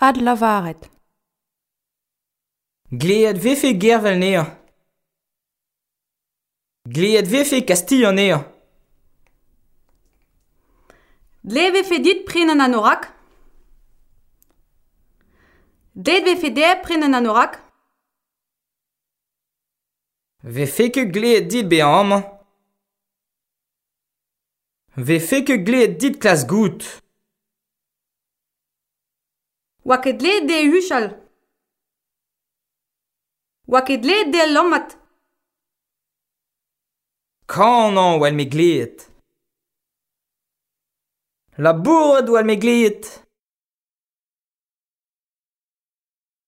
Ad lavaret. Gleet vefe gervel nea. Gleet vefe kastilla nea. Dle vefe dit prenen an orak. Ded vefe de prenen an. Vefe ke gleet dit be amañ. Vefe ke gleet dit klas gout. Oa ket le de huchal. Oa ket le de lommat. Kan an me glet. La bourad wel me glet.